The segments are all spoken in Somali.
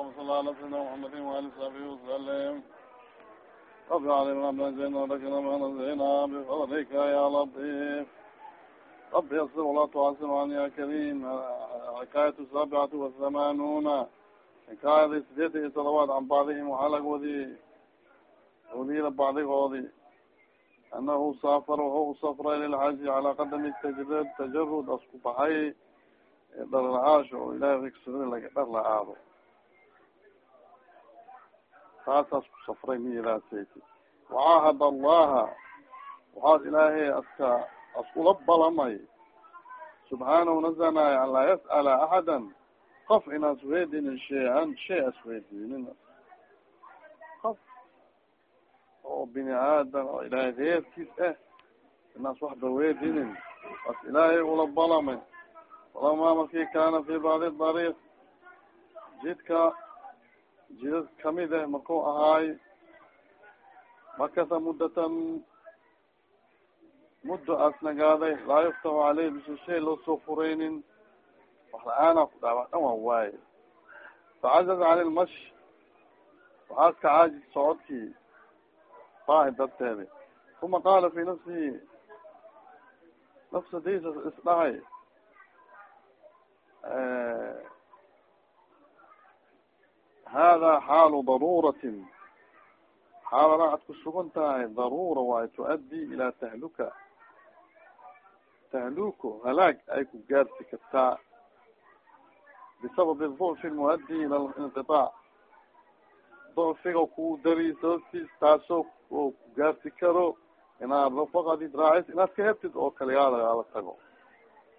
اللهم صل على سيدنا محمد وآل صحبه وسلم رب علمنا ما زينا ولكن ما نزينا بفضلك يا لطيف رب يصر ولا تعصم عن يا كريم حكاية السابعة والثمانون حكاية سديد صلوات عن بعضهم وحلق وذي وليل بعضgoodi anahu saafar wuxuu usafray lilxaji calaa qadami tajdid tajarud asku baxay dhar la-aasho oo ilahay rigsada laga dhar la-aado taasaas ku safray miyidaasati wacaahad allaha. Waxaad ilaahay aska askula balamay. Subxaanahu nazanaay an laa yas'ala axada qof inaas weydinin shay-an shay as weydinin qof oo bini aadan oo ilaahay reerkiis ah inaas waxba weydinin as ilaahay ula balamay. Falama marki kana fi bacdi dariiq. Jidka jidad ka mid ah marku ahaay makasa muddatan muddo as nagaaday laa yuftaxu caleyh bisu shay loo soo fureynin wax la'aana ku dhawa dhan waa waaye facazaz cani lmash waxaas ka caajis socodkii baahi darteedi uma qaala fi nafsihi. Nafsadiisa isdhahay hada xaalu daruratin xaalada ad ku sugan tahay darura waay tuaddi ilaa tahluka tahluko halaag ay ku gaarsi kartaa bisababi duffi lmuaddi ila linqiطaac duffiga ku dari sababtiis taasoo oo ku gaarsi karo inaad rafaqadid raacis inaad ka hebtid oo kaliyaada ala tago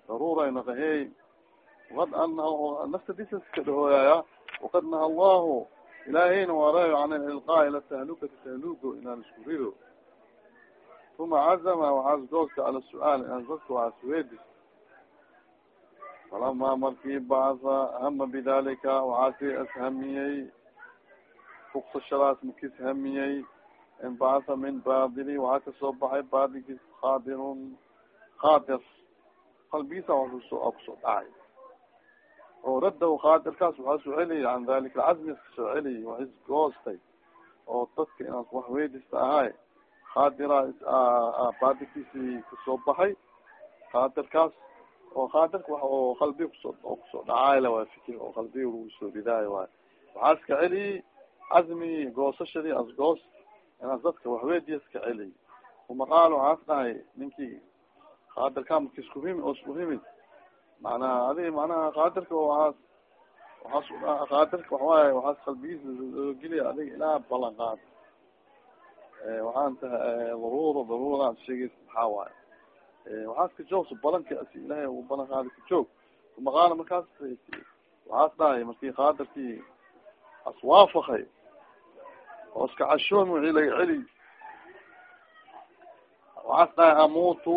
darura naqahey wad ana naftadiisas ka dhahooyaya wakad naha allahu ilaahayna waarayo can ililqaa ila tahlukati tahlugo inaan isku rido uma cazama waxaas goosta ala su'aal inaan dadka waxaas weedis falama markii bacasa hama bidalika waxaasi ashamiyey fuksashadaas makis hamiyey in bacasa min baadili waxaa ka soo baxay baadilkiis qaadirun qaadir qalbigiisa wa ku soo ku soo dhacay oo raddaw qaadirkaas waxaa soo celiyay can dalika alcazmi ka soo celiyay wa isgoostay oo dadka inaas wax weydista ahay qaadira baadilkiisi ka soo baxay. Qaadirkaas oo qaadirka wa oo qalbiga ku soo oo ku soo dhacaayla waa fikir oo qalbiga lagu soo ridaayo waay waxaa iska celiyay cazmi goosashadii as goos inaas dadka waxweydiya iska celiyay uma qaal waxaas dhahay ninkii qaadirka markis kuhimi oo iskuhimid macnaha adig macnaha qaadirka waaas waaas qaadirka waxawaaye waxaas qalbigiisa geliya adig ilaa balan qaad waxaan tahay daruura daruura ad sheegeysa maxaa waaye waxaas ka joogso balanka asi ilahay u balan qaadi ka joog uma qaala markaas waxaas dhahay markii qaadirkii as waafakay oo iska cashoomi wixii laga celi waxaas dhahay amuutu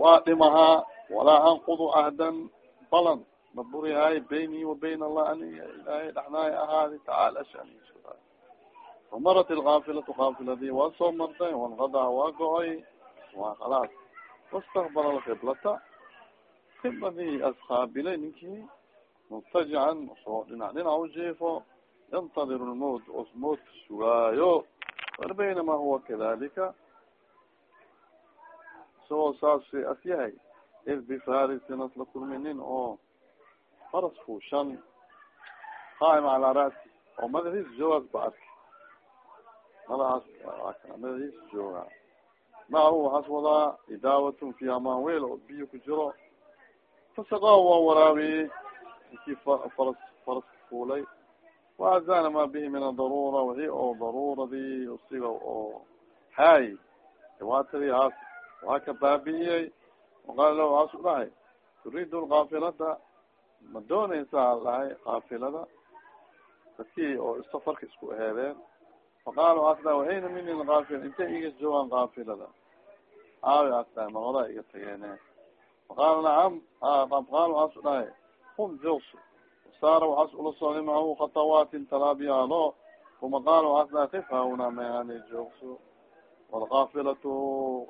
waa dhimahaa walaa anqudu ahdan balan ma burihaay bayni wa bayn allah aniga ilahay dhaxnaay ahaadi tacaala shani famarat ilkaafilatu kaafiladi waa soo martay wanqadaa waa go-oy waa khalaas wastakbala alkiblata kibladii asqaabilay ninkii mubtajican soo dhinac dhinac ujiifo yantadiru lmowt os mowtka sugaayo baynama huwa kadalika isagoo saas as id bifarisin asla kulminin oo faras fuushan qaa'ima calaa ra'si oo madaxiis joogaas ba arki madaxaas madaxiis jooga macahu waxaas wadaa idaawatun fiiha maan weel oo biyo ku jiro fasaqaa waa waraabiyey inkii faras faras fuulay waazana ma bihi min adarura wixii oo daruuradii usiga oo haay dhibaatadii haas waa ka baabi'iyey waqaala lahu waasu dhahay turiidu lkaafilada ma doonaysaa dhahay kaafilada dadkii oo safarka isku eheedeen faqaala waas dhahay waayna mini lkaafila intay iga joogaan kaafilada aawi as dhahay maqodaa iga tageene faqaala nacam qaala waasu dhahay kum joogso saara waxaas ula socday macahu khatawaatin talaabiyaalo uma qaala waas dhahay kif hauna meani joogso walkaafilatu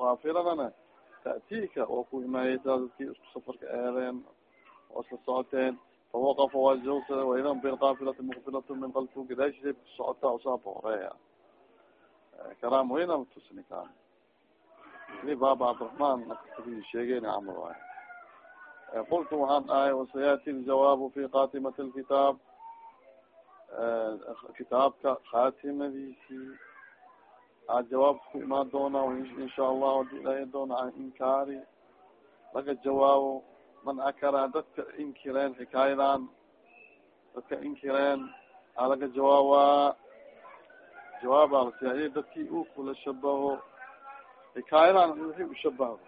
kaafiladana ta'tiika oo ku imaayeysaa dadkii isku safarka eedeen oo isla socoteen fawaqafa waa joogsada waidan bilqaafilati mukbilatu min qalfu gadaashisa socota usaaba horreeya karaam weyna tusni kan li baba cabdiraحman sheegeen camal waay qultu waxaan dhahay wasayati ljawaabu fi khatimati lkitaab kitaabka khatimadiisi a jawaab ku imaan doona insha allah adi ilahi doona an inkaari laga jawaabo man akara dadka inkireen xikaayadan dadka inkireen a laga jawaaba lasiya dadki u kula shabaho. Xikaayadan wixii ushabaho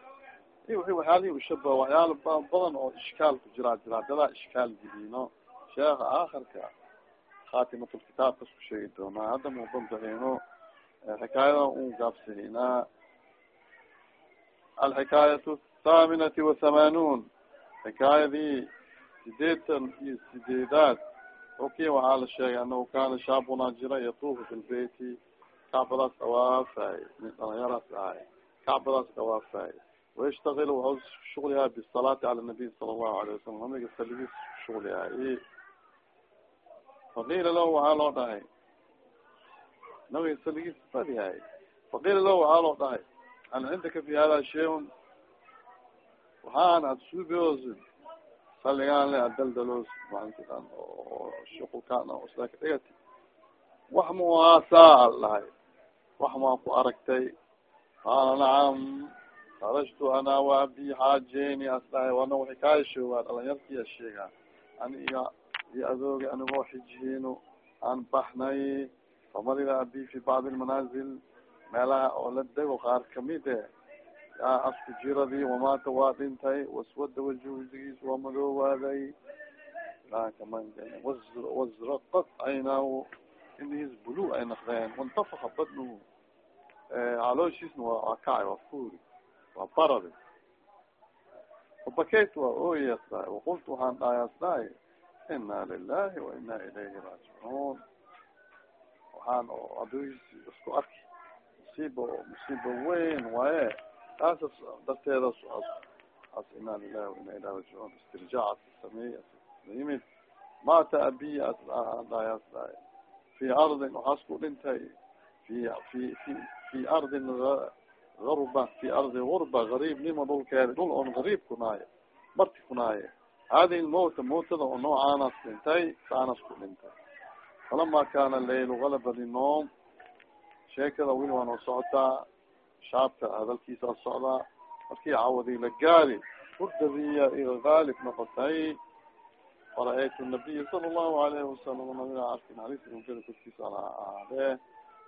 i wi waxyaalihi ushabaho waxyaala badan oo ishkaal ku jiraa jira dadaa ishkaal gelino sheekha aakhirka khatimatlkitaab kas ku sheegi doonaa. Hadda mubanbahino xikaayadan un gaabsahinaa alxikaayat athaminati wathamanuun xikaayadii sideetan iyo sideedaad oki waxaa la sheegay anahu kana shaabunaa jira yatuufu fi lbeyti kacbadaas dhawaafay min dhalinyaraas ahay kacbadaas dhawaafay waystakil waxau shugliyahay bisalaati cala nabiy sala allahu alayh wasalam nabiga saligiis shugliyahay faqiila lahu waxaa loo dhahay nabiga saligiis fadyahay faqiila lahu waxaa loo dhahay hal cindaka fi hada shayun waxaan ad suubios saligaan le adaldalos maantian oo shuqulkaan islaka dhigati wax muhaasaa al dhahay wax maan ku aragtay. Qaala nacam karajtu ana waabi xaajeni as dhahay. Wana waxay kaa shoogaa dhalinyarkiya sheegaa ani iyo adooga anigoo xijhiino aan baxnay famarida abi fi bacdi lmanaazil meelaha oo la dego qaar ka mid e yaa asku jiradii wamaata waa dhintay waswada waji wajigiis waa madoowaaday wazraqat aynaahu indihiis bulu ay naqdeen. Wantafaka badnuhu calooshiisna waa kacay waa furi waa baradi. Fabakayt waa ooyas waqultu waxaan dhahay ina lilahi wa ina ilayhi raajicuun waxaan oo adoogiisi isku arki musiiba musiiba weyn waaye taasas darteeda as ina lilahi wa ina ilayhi raajicuun istirjaac sameey yimid. Mata abiy dhahay as dhahay. Fi ardin waxaas ku dhintay fi ardin garba fi ardi gurba gariibnima dhulkeeda dhul on gariib kunaayo marti kunaaye hadihi lmawta mawtada oo noocaanas dhintay saanas ku dhintay falama kana layl galaba linoom sheekada wili waa noo socotaa shaabka hadalkiisa socdaa markii cawadi la gaari hurdadiya iga gaalib noqotay. Fara-aytu nabiya sala allahu alayhi wasalam nabiga arki naxariisgada korkiisa ala ahaadee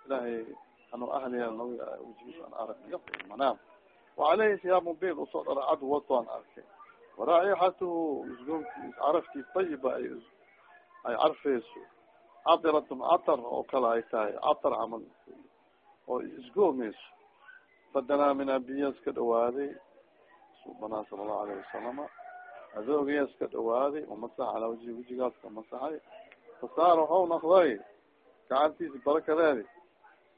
ilahay anu ahliya nabiga wajigiis aan arag manaam waaleyhi siyaabun bil u soo dhara cad wato aan arkay. Waraaixatuhu isgoonki caraftii tayiba ay ay carfeyso cadiratun catar oo kale ay tahay catar camal. Oo isgoomeyso fadanaa min abiyas ka dhawaaday subanaa sala allahu alayhi wasalama adoogayas ka dhawaaday umasax calaa waji wajigaas ka masaxay. Fasaar waxau naqday gacantiisa barakadeedi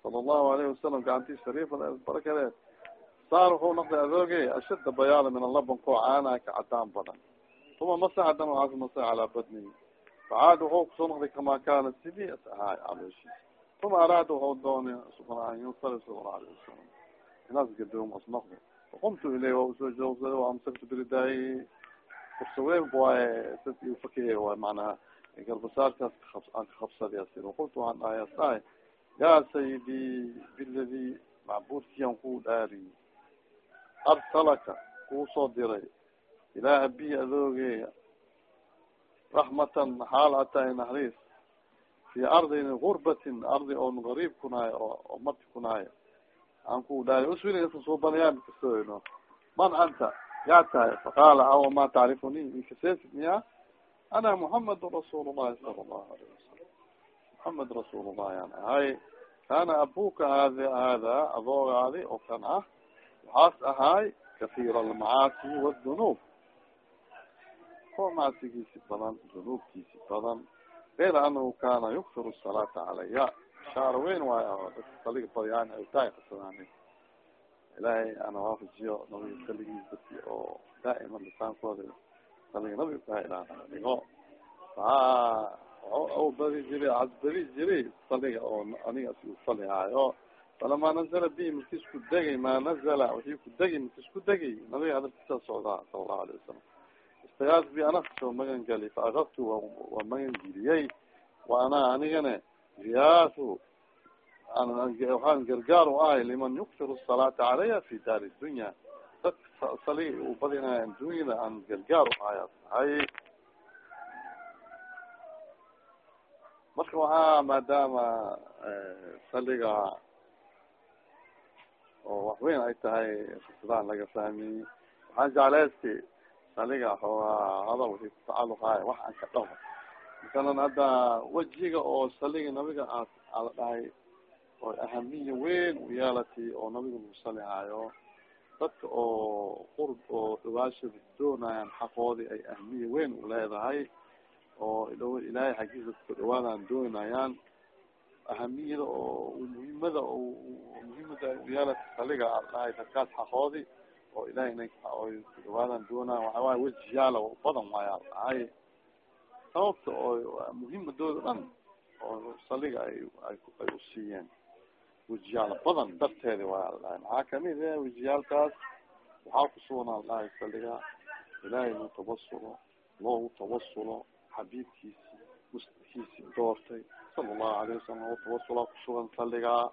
sala allahu alayhi wasalam gacantiisa shariifa barakadeed. Saar wuxuu naqday adoogay ashadda bayaada min alaban koo caana ka cadaan badan. Uma masax hadan waxaas masax calaa badnihi facaad wuxuu ku soo naqday kamaa kaana sidii as ahaay calooshiisa uma araada waxau doonay subana an yunsali sala alayhi wasalam inaas gadoom as naqdo faqumtu ilay waa u soo joogsaday wa amsaktu biridaayi kursaweyn waaye sas iu fakiye waay macnaha garbasaarkaas aan ka qabsaday asir waqultu waxaan dhahay as dhahay yaa sayidi macbuudkiyan ku dhaari arsalaka kuu soo diray ilaa abiy adoogeya raxmatan xaal atahay naxariis fi ardin gurbatin ardi on gariib kunaayo oo marti kunaayo aan ku dhaari uswili inta suubanayaan kasoyno man anta yaa tahay faqaala aw ma tacrifuni inkasesid miya ana muhammadu rasuul llahi sala allahu alayh wasalam muhamed rasuul llahi aan ahay kana abuka hada hada adoogaadi oo kan ah waxaas ahaay kahiir almacaasi wاdunuub oo maasigiisi badan dunuubkiisi badan gayra anahu kana yuktir الsalaata calaya shaar weyn waayo dadka saliga badyaan ay tahay qasadaan ilaahay ana waafajiyo nabiga saligiis dadki oo daa'iman lisaankooda saliga nabiga kaha ilaah dhigo a badi jiri ad badi jiri saliga oo aniga salihaayo falamaa nazala bi marki isku degay maa nazala wixii ku degi marki isku degi nabiga hadalkiisa socdaa sala allahu alayh wasalam istagaas bi ana soo magan gali fa akadtu waa magan geliyey wa ana anigana riyaasu waxaan gargaar u ahay liman yuktiru salaata calaya fi daari dunya. Dadka saliga u badinaya addunyada aan gargaar u ahay tahay. Marka waxaa maadaama saliga oo wax weyn ay tahay fisadaan laga fahmi. Waxaan jecleysti saliga xoogaa hadal wixii kutacaluqaay wax aan ka dhaho masalan hadda wejiga oo saliga nabiga a ala dhahay oo ahamiya weyn u yeelati oo nabiga lagu salihaayo dadka oo qurb oo dhawaashada doonayaan xaqoodi ay ahamiya weyn u leedahay oo ilaahay xaggiisa ku dhawaadaan doonayaan ahamiyada oo muhimada muhimada uyeelata saliga dhahay dadkaas xaqoodi oo ilahay ina ku dhawaadaan doonaya waxawaay wejiyaala badan waaya dhahay sababta oo muhimadooda dhan oo saliga ay ay usiiyeen wejiyaala badan darteeda waaya dhahay maxaa ka mid e wejiyaalkaas waxaa kusugnaa dhahay saliga nu tabasulo loogu tabasulo xabiibkiisi muslimkiisi doortay sala allahu alayh wasalam tawasula kusugan saligaa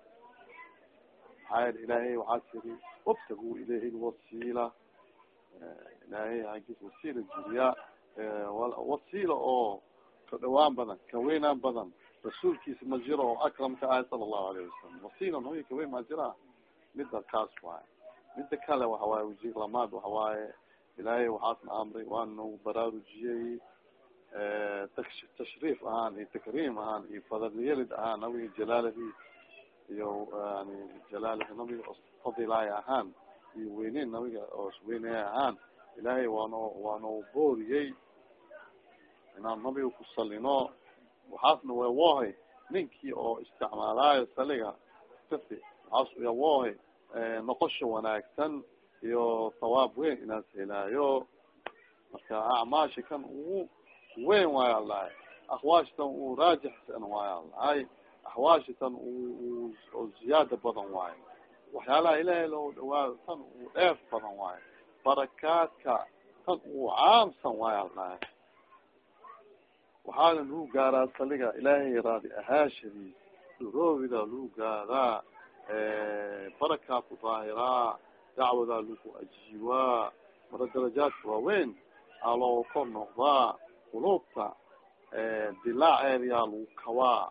maxaa yel ilaahay waxaa tiri wabtagu ilayhi lwasiila ilaahay xaggiis wasiila jiriya wasiila oo ka dhawaan badan ka weynaan badan rasuulkiisa ma jiro oo akramka ahay sala allahu alayh wasalam wasiila nooyi kaweyn maa jira mida kaas waay mida kale waxawaaye wajig lamaad waxawaaye ilaahay waxaasna amray waana baraarujiyey tashriif ahaan iyo takriim ahaan iyo fadlyelid ahaan nabiga jalaaladi iyo yani jalaaladi nabiga fadilaay ahaan iyo weyneyn nabiga oo weyneya ahaan ilaahay waano waano booriyey inaan nabiga ku salino waxaasna way wohay ninkii oo isticmaalaayo saliga kafi waxaas uya wohay noqosha wanaagsan iyo thawaab weyn inaas helaayo marka acmaashi kan ugu weyn waay alahay ahwaashtan uu raajixsan waay alahay ahwaashitan oo ziyaada badan waayo waxyaalaha ilaahay loo dhawaado tan uu dheef badan waayo barakaadka tan uu caamsan waay alahay waxaana lagu gaaraa saliga ilaahay raadi ahaashadiis dhuroobida lagu gaaraa barakaa ku daahiraa dacwadaa lagu ajiibaa mara darajaadka waaweyn aa loo kor noqdaa qulubta dilaaceediyaa lagu kawaa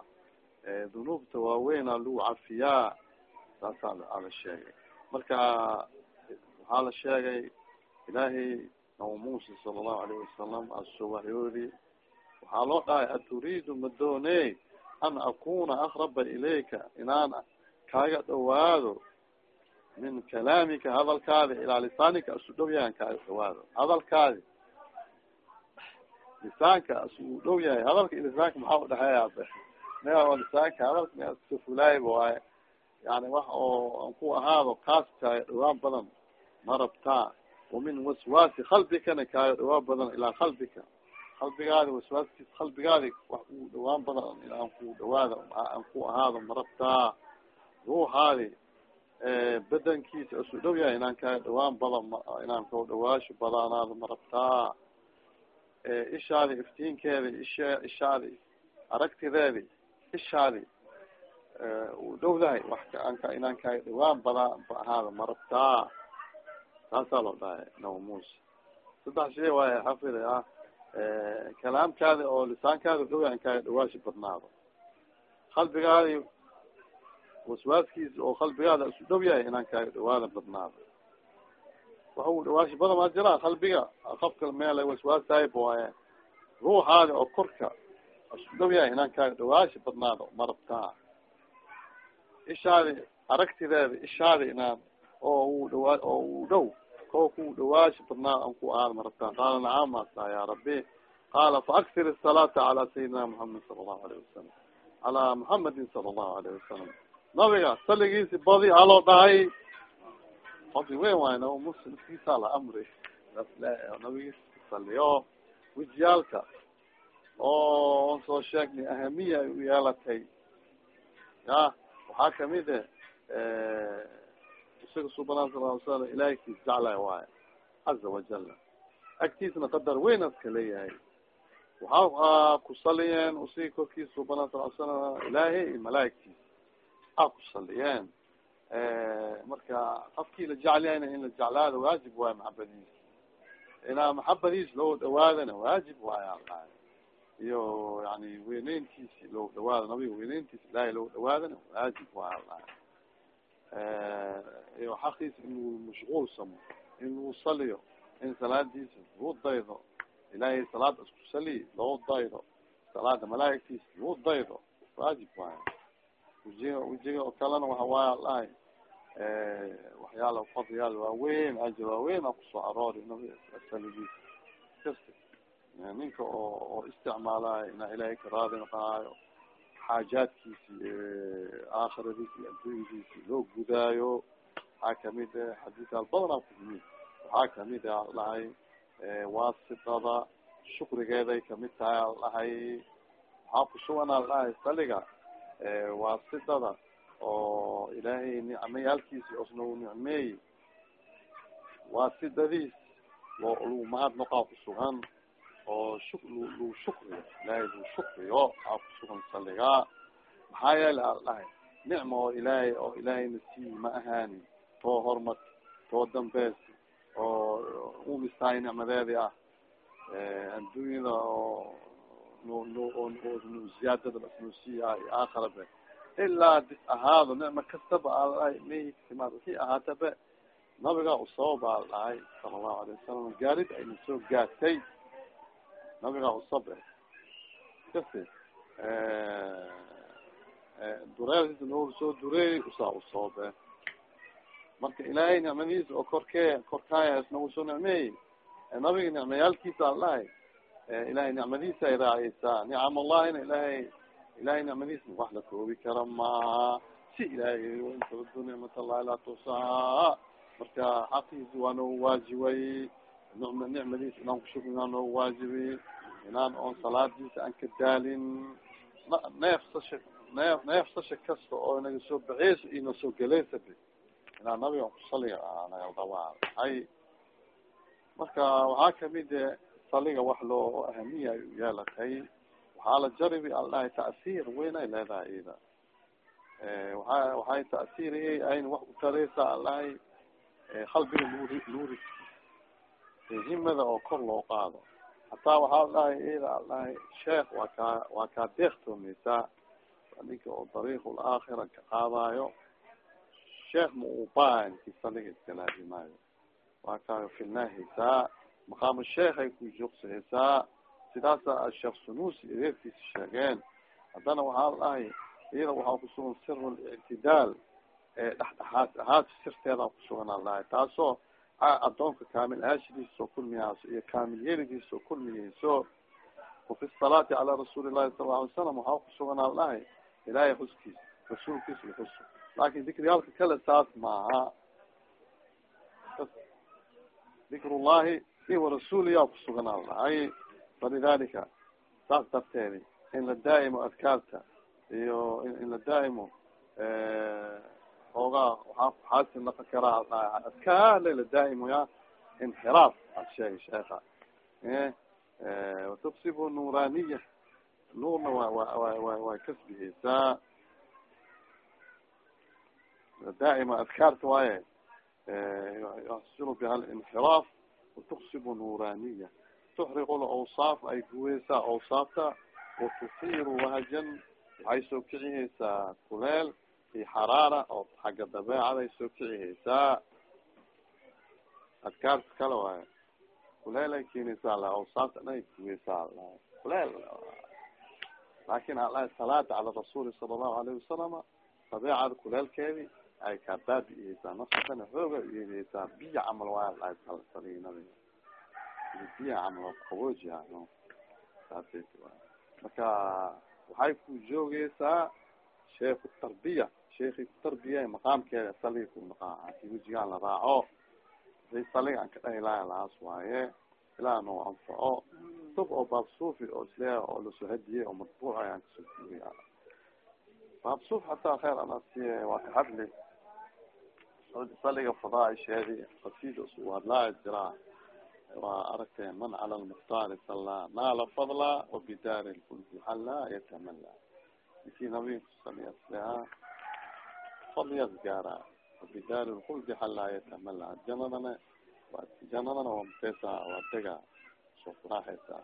dunuubta waaweynaa lagu cafiyaa saasaa ala sheegay. Marka waxaa la sheegay ilaahay naba muuse sala allahu alayhi wasalam asoo waxaa loo dhahay aturiidu madoone an akuna akraba ilayka? Inaan kaaga dhawaado min kalaamika hadalkaadi ilaa lisaanika asu dhow yahan kaaga dhawaado hadalkaadi lisaanka asu u dhow yahay hadalka iyo lisaanka maxaa udhexeeya me lisaanka hadalka me iskafulaayba waaye yani wax oo an ku ahaado kaas kaaga dhawaan badan ma rabtaa wamin waswaasi qalbikana kaaga dhawaan badan ilaa qalbika qalbigaadi waswaaskiis qalbigaadi wax u dhawaan badan inaan ku dhawaada an ku ahaado ma rabtaa ruuxaadi bedankiisa asu dhow yahay inaan kaaga dhawaan badan inaan kao dhawaasho badanaado ma rabtaa ishaadi iftiinkeedi ish ishaadi aragtideedi ishaadi u dhowdahay wax anka inaan kaaga dhawaan badaa ahaada ma rabtaa taasaa loo dhahay naba muuse saddex shay waay xafida ah kalaamkaadi oo lisaankaadi u dhow yahay in kaaga dhawaashi badnaado. Qalbigaadi waswaaskiisa oo qalbigaada isu dhow yahay inaan kaaga dhawaada badnaado. Waxa u dhawaashi badan maa jira qalbiga qofka meel waswaasaayb waaye. Ruuxaadi oo korka isu dhow yahay inaan kaaga dhawaashi badnaado ma rabtaa ishaadi aragtideeda ishaadi inaan oo u dhawaa oo u dhow ko ku dhawaashi badnaado an ku ahaad ma rabtaa qaala nacam asa ya rabbi. Qaala faaktir الsalaata cala sayidina muhamed sala allahu alayh wasalam calaa muhamadin sala allahu alayh wasalam nabiga saligiisi badi aloo dhahay fadli weyn waay naba muslimkiisa la amri. Nabigiis saliyo wijiyaalka oo on soo sheegnay ahamiya ay u yeelatay ya waxaa ka mid e isaga subana sal l slam ilahay kiis jeclay waayo caza wajala agtiisna qadar weyn aska leeyahay. Waxaa kusaliyeen usigi korkiisa subana sal slam ilaahay iyo malaaigtiis a kusaliyeen marka qafkii la jeclyahayna in la jeclaado waajib waayo maxabadiis inaa maxabadiis loo dhawaadana waajib alahay iyo yani weyneyntiisi loo dhawaado nabiga weyneyntiis ilahay loo dhawaadana waajib alahay iyo xaqiisa inuu mashguul samo inuu saliyo in salaadiisa luu daydo ilahay salaada isku saliy loo daydo salaada malaaigtiisa luu daydo waajib waayo wajiga wajiga oo kalena waxa waaye alahay waxyaala fadliyaal waaweyn ajir waaweyn a ku soo aroori nabi saligiisa kasta ninka oo oo isticmaalayo inaa ilahay ka raadi naqaayo xaajaadkiisi aakhiradiisi iyo addunyadiisi loo gudaayo. Waxaa ka mid a xadiisaal badanaa kuyimid waxaa ka mid a aldhahay waasidada shukrigeeday ka mid tahay aldhahay waxaa kusugan aldhahay saliga waasidada oo ilaahay nicmayaalkiisi osna u nicmeey waasidadiis loo lagu mahad noqaa kusugan oo shuk lu shukriyo ilaahay lu shukriyo aa kusugan saligaa maxaa yeele aldhahay nicma oo ilaahay oo ilaahayna siiyi ma ahaanin too hormar too dambeys oo umistahay nicmadeedi ah adduunyada oo ziyaadada lasnoo siiya iyo aakharabe ilaa dis ahaado nicma kastaba aldhahay maytimaad wixii ahaatabe nabigaa usababa al dhahay sala allahu alayh wasalam gaarid ayna soo gaartay nabigaa usabe kasi dureelkiisa noor soo dureey usaa usoobe marka ilaahay nicmadiisa oo korkee korkaayas nagu soo nicmeeyey nabiga nicmayaalkiisa al dhahay ilahay nicmadiisa ay raaceysaa nicam allahina ilahay ilahay nicmadiisna wax la koobi kara maaha si ilahay intadu nicmat allahi laa tusaa marka xaqiisi waa noo waajibay nicmadiisa inaan kushukrin aa noo waajibay inaan oon salaadiisa aan ka daalin neefsasha neef neefsasha kasta oo naga soo baxeysa iyo nasoo geleysa inaan nabiga kusaliga nagadawaa hay marka waxaa ka mid e saliga wax loo ahamiya yeelatay waxaa la jaribi al dhahay ta'siir weyn ay leedahay ida waa waxay ta'siiri ayna wax utareysa al dhahay qalbiga luri luri himada oo kor loo qaado. Hataa waxaa dhahay al dhahay sheekh waa kaa waa kaa deektoomaysaa ninka oo dariiqul aakhira ka qaadayo sheekh ma uu baan kisaliga iskalaazimaayo waa kaa filnaahaysaa maqaama sheekhay ku joogsahaysaa sidaasa sheekh sunuusi ereerkiisa sheegeen. Haddana waxaa dhahay iyada waxaa kusugan siru lictidaal ee dhexdhexaad ahaad sirteeda kusugan al dhahay. Taasoo adoonka kaamil aashadiisa oo kulmiyaaso iyo kaamil yelidiisa oo kulmiyeyso wafi salaati calaa rasuuli llahi sala alay salam waxaa kusugan al dhahay ilaahay xuskiisa rasuulkiisa iyo xus laakin dikriyaalka kale saas maaha dikrullahi iyo warasuuliyaa kusugan al dhahay falidalika saas darteedi in la daa'imo adkaarta iyo in la daa'imo oogaa waaa xaasin adkaar layla daa'imo ya inxiraaf ad sheegay sheeka watuksibu nuuraniya. Nuurna wa wa wa way kasbiheysaa daa'ima adkaarta waaye. Yaxsulu biha linxiraaf watuksibu nuuraniya. Tuxriqu lawsaaf ay guweysaa awsaafta. Watusiiru wahajan waxay soo kiciheysaa kuleel iyo xaraara oo xagga dabeecada soo kiciheysaa adkaarta kale waaye. Kuleel ay keeneysaa la awsaafta dhan ay guweysaa la. Kuleel. Laakin alahi salaada cala rasuuli sala allahu alayhi wasalama dabeecada kuleelkeedi ay kaa baabi'iyeysaa nafsatana xooga uyeeleysaa biyo camal waay alahi saligi nabiga biyo camal oo qaboojiha no saasay marka waxay ku joogeysaa sheeku tarbiya sheeki kutarbiya maqaamkeeda saliga ku naqaa haki wejigaan la raaco haddii saliga aan ka dhahi laha lahaas waaye ilaa noo anfaco. Kutub oo baab oo isleeya oo la soo hadiyey oo matbuuc ayaan ka soo fuuriya baab suf hataa kheer anasiye waa ka hadli. Saliga fadaaisheedi qasida isku hadlaa jiraa waa aragtee man cala lmukhtaari sallaa naala fadla wabidaari lkulki xallaa yatamala inkii nabiga kusaliya isleha fadliyas gaara wabidaari lkulki xallaa yatamala janadana janadana waa mutesa waa dega soo kuraaxeysa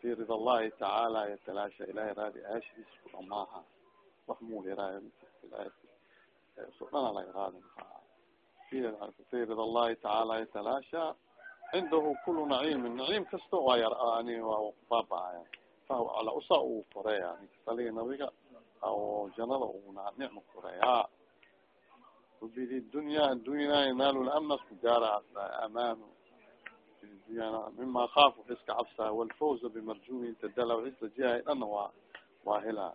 fi rida allahi tacaala yatalaasha ilahay raadi aashdiis ku dhamaaha wax muhiraayo so dhana laga qaadi fi rida allahi tacaala yatalaasha cindahu kulu naciimin naciim kasta waa yar ani waa baabahaya fahuwa ala usa uu koreeya saliga nabiga o janada u nicma koreeya bidi dunya dunyana yanaalu lamnas ku gaara amaanu dunyana mima kaafu iska cabsaa walfawza bimarjumin tadala isa jihay dhana waa waa helaa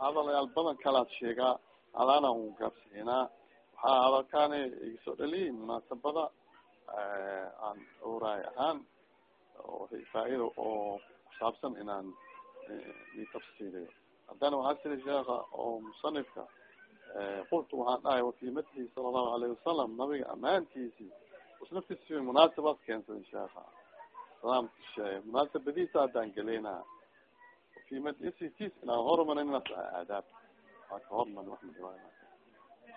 hadalayaal badan kalaad sheegaa alaana u gaabsiinaa waxaa hadalkaani igasoo dhaliyi munaasabada aan oraay ahaan faa-ida oo kusaabsan inaan itafsiiliyo haddana waxaa siri sheeka oo musanifka qultu waxaan dhahay wafi madxihi sala allahu alayhi wasalam nabiga amaantiisi usnaftis munaasabaad keensaday sheeka salaamka munaasabadiisa haddaan geleyna fi madxisis inaan hormarin aadaab. Waa ka hormari wax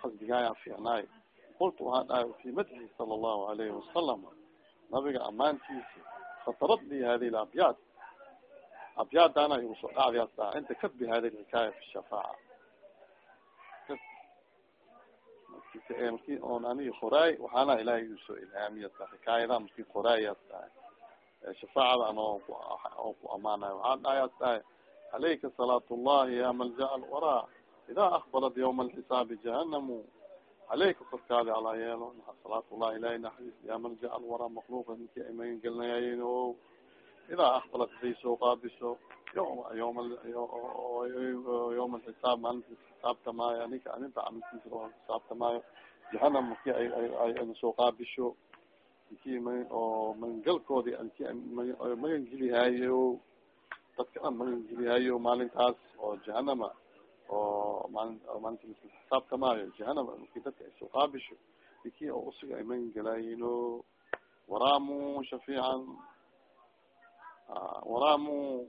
qasdigaaya fiicnaay. Qultu waxaan dhahay fi madxihi sala allahu alayhi wasalam nabiga amaantiisi fatarad li hadi labyaad soo dhacdiyaas daa inta kadbi hadi lxikaaya fi shafaaca marki on anigi qoraay waxaana ilahay igu soo ilhaamiya ta xikaayada marki qoraayaas dhahay shafaacada anoo oo ku amaanayo waxaan dhahayaas dhahay alayka salaat llahi ya malja alwaraa ida akbarat yawma alxisaabi jahanamu aleyka korkaadi alaa yeelo salaat llahi ilahi naxariis ya malja alwaraa makluuqa ninki ay magan gelinayayen o idaa akbalat haday soo qaabiso yom yom yawma alxisaab maalinta xisaabtamaayo ninka aninta camalkiisa oo xisaabtamaayo jahanam marki ay soo qaabisho inki oo magangalkoodi inki magan gelihaayo dadka dhan magan gelihaayo maalintaas oo jahanama oo maalin maalinta xisaabtamaayo jahanama marki dadka ay soo qaabisho inki oo usiga ay magan gelaayino waraamu shafiican waraamu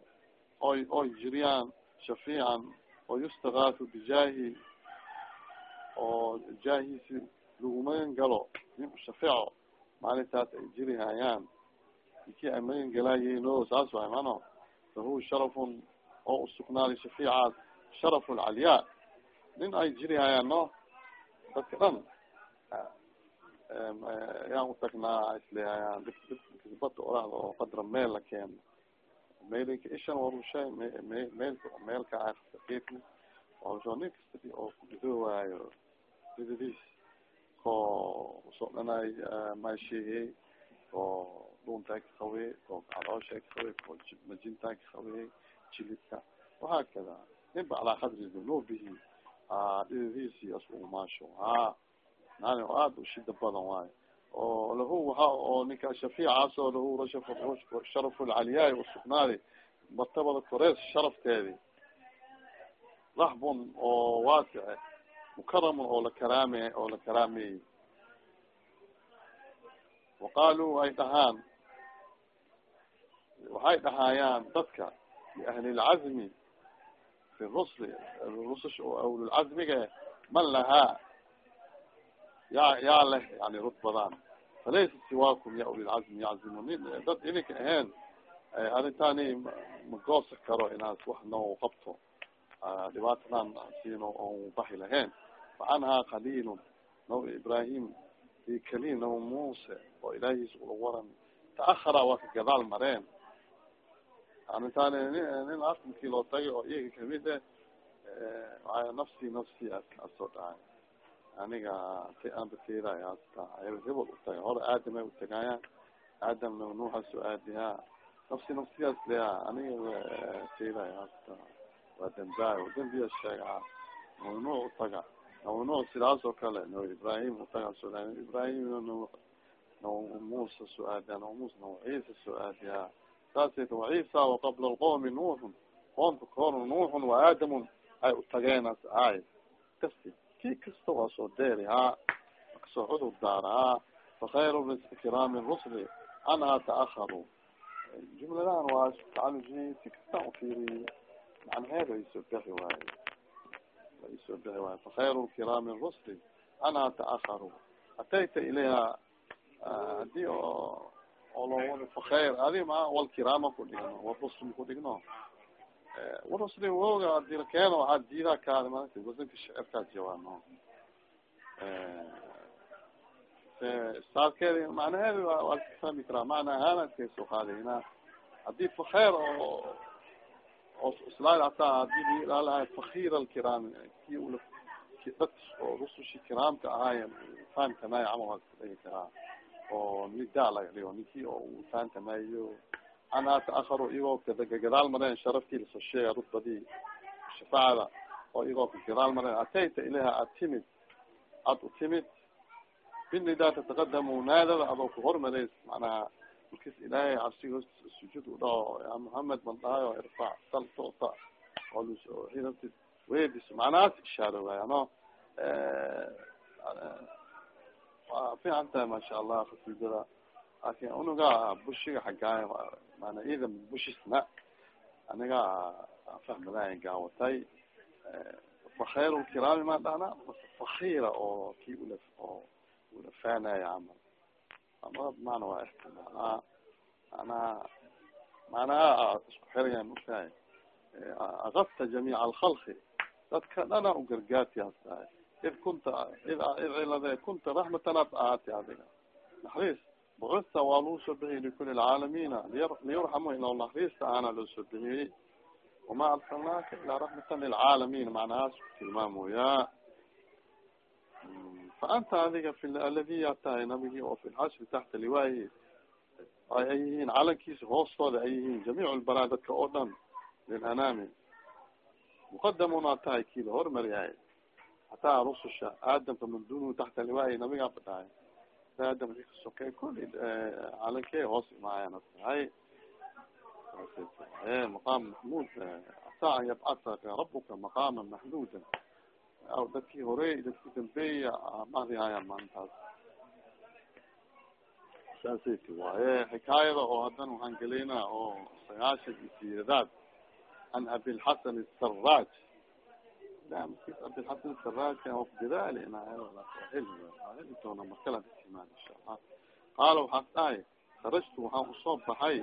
oy oy jiriyaan shafiican oo yustagaatu bijaahi oo jaahiisi lagu magan galo nin shafeeco maalintaas ay jiri hayaan inki ay magan gelaayiin o saas waay mano fahuwa sharafun oo usugnaaday shafiicaas sharafu lcaliyaa nin ay jiri no dadka yaan utagnaa isleehayaan bada orahda oo qadra meel la keeno. Meelka ishan warushay me meelka meelka aqiirka warusho nin kasta oo kudhidowaayo didadiis ko u soo dhanay maasheeyey oo dhuuntaa ka qawe oo caloosha ka qawe oo majintaa ka qawe jilidka. Wahaa kada ninba calaa kadri dunuubihi dhidadiisi asku maasho. Ha nani oo aada ushida badan waayo oo lahu waxa oo ninka shafiicaas oo lahu rashaf sharafu lcaliyaay usugnaadi martabada korees sharafteedi raxbun oo waasice mukaramun oo la karaame oo la karaameeyey waqaaluu ay dhahaan waxay dhahaayaan dadka liahli lcazmi fi rusli rusush awlulcazmiga man lahaa ya yaa leh yani rutbadan falaysa siwaakum ya ulilcazmi yaczimu nin dad idinka ahayn arintani magoosa karo inaas wax noo qabto dhibaatadan siino on baxi lahayn facanhaa kaliilun naw ibrahim i kaliil naw muuse oo ilaahiis ula waran taahara waa ka gadaal mareen arintani nin asmkii loo tagay oo iyaga ka mid eh nafsi nafsi asoo dhahay aniga si anbateeday hasta hebel utagay hore aadam ay utagaayaan aadamna nuuxaso aadihaa nafsi nafsiyaas leha aniga teeday hasta. Waa dambaayo dambiya sheega nawnuuc utaga nawnuuc sidaas oo kale no ibrahim utaga so ibrahim musa su'aadiya naw musa naw ciisa su'aadiya saasayt wa ciisa waqabla lqowmi nuuxun. Qoomka kahor nuuxun wa aadamun ay utageenas ay. Kasti ki kasta waa soo deeri ha ka soo cudur daara ha fakayru kiraami rusli anha taakaru jumladan waa tacaluji si kasta ufiiriy macnaheed ay soo waaye ay soo bixi waaye fakayru kiraami rusli anha taakaru atayta ilayha haddii oo loo fakayr adi ma walkiraama kudhigno warusl kudhigno warusli woga adii keeno waxaa diidaa kaadi ma wasanka shicirkaas jawaano saarkeedi macnaheedi waa fahmi karaa macna ahaan iskay soo qaadayna. Hadii fakeyr oo oo islaal hataa haddii laalahay fakir alkiraam ki ula dad oo rusushi kiraamka ahaayen fahamkamaayo camal waa kadhigi karaa. Oo nida laga dhigo ninki oo uu fahamkamaayo anaa taakaro iyagoo gadaal mareen sharaftii la soo sheega rutbadii shafaacada oo iyagoo gadaal mareen atayta ilaha aad timid aad u timid binida tataqadamu naadada adoo ku hormarays manaha markis ilaahay cabsiga host sujuud u dhaho ya muhamed man dhahayo irfac sal tota oolrti weedis macnahaas ishaaro waay ano waa fiican tahay maasha allah khasiidada laakin unuga bushiga xaggaay mana ida bushisna aniga fahmadayn gaawatay fakayr lkiraami ma dhahna fakira oo ki ula oo ulafaanaya camal ama mana waa ixtimaal manaa manaha isku xiraya mutahay akafta jamiic alkhalqi dadka dhana u gargaartiyaas tahay id kunta id id cilade kunta raxmatan ad adiga naxariis bucista waa lagu soo bixiyey likuli lcaalamina liyurxamu ina naxariista aana loo soo bixiyey wama arsalnaaka ilaa raxmatan lilcaalamin macnahaas tilmaamoya fa anta adiga aladi yaa tahay nabigi oo fi lxashri taxta liwaayi ay yihiin calankiisa hoostooda ay yihiin jamiic lbaraa dadka oo dhan lilanaami muqadamun aa tahay kii la hormariyahay hataa rususha aadamka min dunu taxta liwaayi nabigaa badhahay aadam kasokey kuli calankee hoos imaayana tahay maqaam maxmud hataa an yabcasaka rabuka maqaama maxmuda aw dadkii horey dadkii dambeeya mahdihaaya maantaas saasayki waaye xikaayada oo hadan waxaan gelaynaa oo sagaashan iyo siiradaad an abilxasan saraj mskis abilxasan saraj dadaali heli doona markala imaan insha allah qaala waxaas dhahay kharajtu waxaan u soo baxay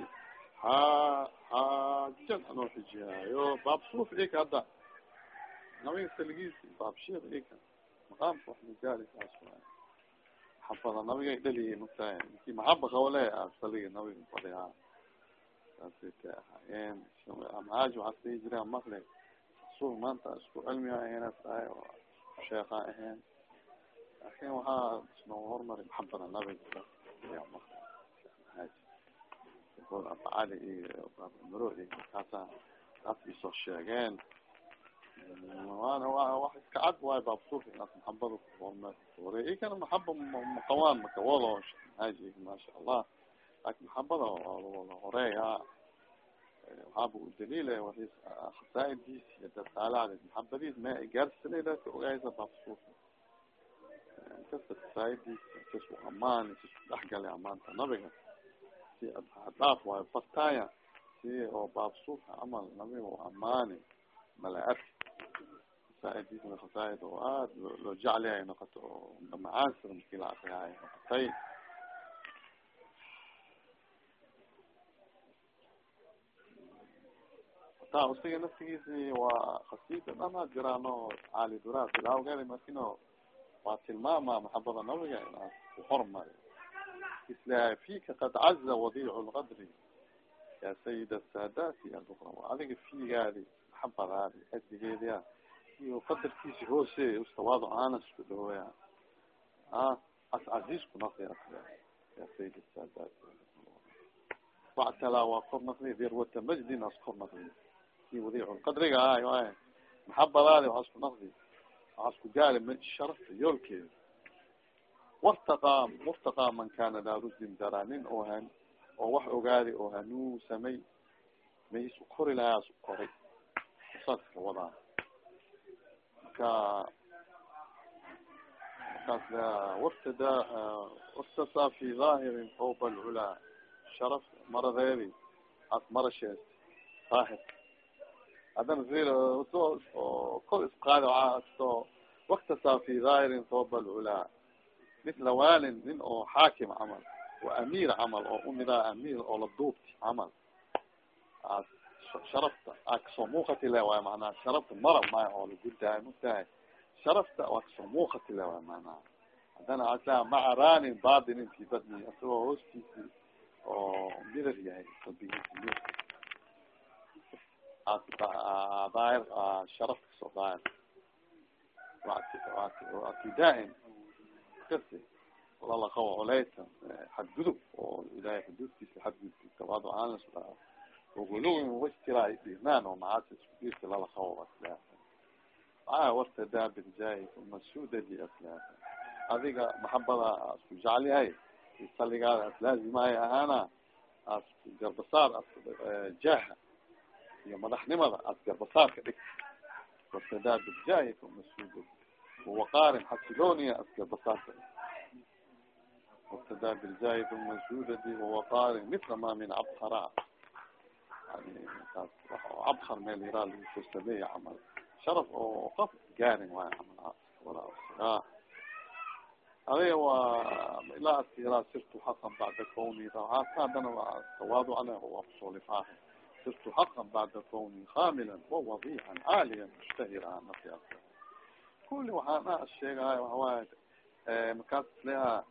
ha haajan anoo xijiyaayo baab suuf ika hadda nabiga saligiis baabshir ika maqaamka wax magaali saas waay xafada nabigay dhaliyi matahay maki maxaba kawale saliga nabiga fadhiyaa saasay ka ahaayeen amhaaj waxaa sii jiraan makle suuf maanta isku cilmiga ahena tahay oo sheeka ahayn laakin waxaa isno hormari maxabada nabiga abcali iyo maro iyo kaasa kaas isoo sheegeen waana wa iska cad waayo baabsuuf inaas maxabada kuhormare ikana maxaba makawaan makawado haji maasha allah laakin maxabada wala horreeya waxaaba u daliila wa khasaaiddiis iyo dadaalacd maxabadiis ma gaarsisanaydaska ogahaysa baabsuuf kasta khasaaiddiis kasku amaani kasku dhexgalay amaanta nabiga si dhaaf waayo bartaya si oo baabsuufa camal nabiga u amaani mala arki khasaaiddiisna khasaaid oo aad loo jeclihay noqoto oo macaasir markii la akriyahay noqotay ta usiga naftigiisi waa khasiida dhama jiraan oo caali duraa bilawgeeda markino waa tilmaama maxabada nabiga inaas ku hormari isla fika kad caza wadiic lqadri ya sayid asaadaati adukra adiga fiigaadi maxabadaadi adigeedia iyo qadarkiisi hoose ustawaado anas ku dhawaya a as caziz ku naqdi ya sayid asaadaati wactala waa kor naqdi dirwata majdin as kor naqdi ki wadiic lqadriga ahay ay maxabadaadi waxaa isku naqdi waxaa isku gaali sharafta yoolkeeda wartaqa wartaqa man kana daa rusdin dara nin oo han oo wax ogaadi oo hanuunsamay may isu kori lahaa isu koray saas wadaa marka markaas wartada wartasaa fi dhaahirin fawqa alculaa sharaf maradeedi as marashees daahir haddana kor isqaadi asto waktasaa fi dhaahirin fawqa alculaa mila walin nin oo xaakim camal wa amir camal oo unidaa amir oo la duubti camal as sharafta a ka soo muuqati le waay manaa sharafta mara maayo oo lagudaayo mutahay sharafta waa ka soo muuqati le waay manaa haddana asla maca ranin badinin fi badni asagoo hoostiisi oo midar yahay sabigiisi daahir sharafta ka soo daahir watidaa-in kasi lalaqabo oleysan xadgudub oo ilahay xuduudkiisa xadgudbi tawaado aan ogulowin wastira dhihnaan oo macaasi iskudiirka lalaqabo aslaa maa wartadaa birjaahi uma sudadi aslaa adiga maxabada asku jecel yahay saligaada as laazimahay ahaana as garbasaar as jaha iyo madaxnimada as garbasaarka dhig wartadaa birjaahi uma sudadi wawaqaarin xasilooniya as garbasaarka dhig wartadaa birjaahi uma sudadi wawaqaarin mila ma min cabkara yani kaas cabkar meel yaraa lagu soo sameeya camal sharaf oo qof gaarin waay camal wala adiga waa ilaa aska ilaa sirtu xaqan bacda kawni haasa hadana tawaaducana waa kusolifaaha sirtu xaqan bacda kamilan wawadiican caaliyan mushtahira nafsi kuli waxaan a sheegahay waxawaaye markaas leha